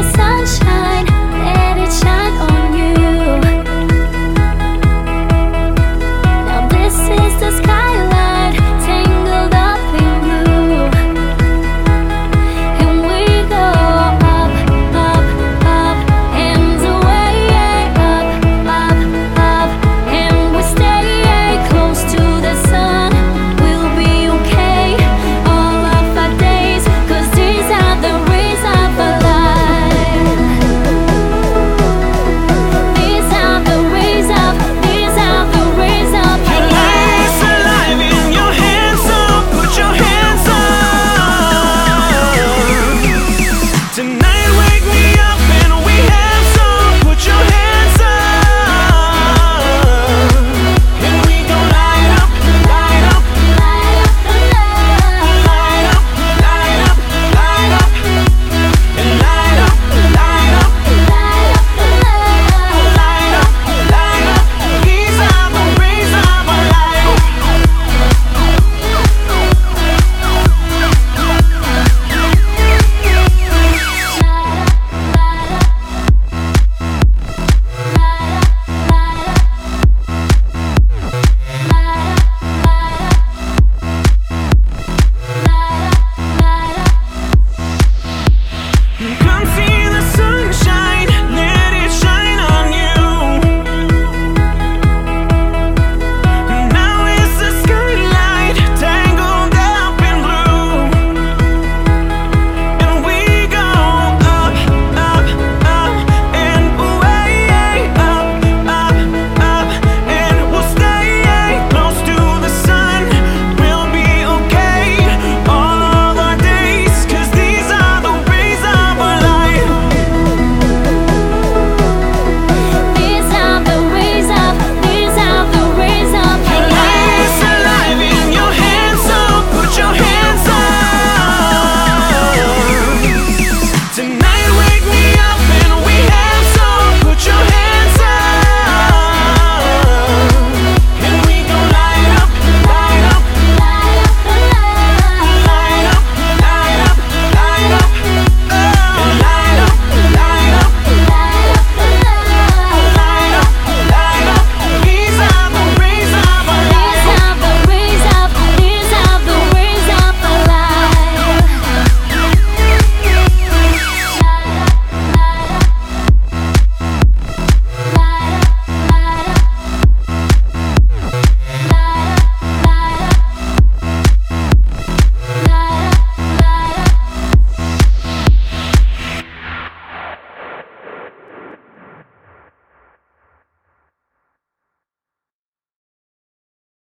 the sunshine.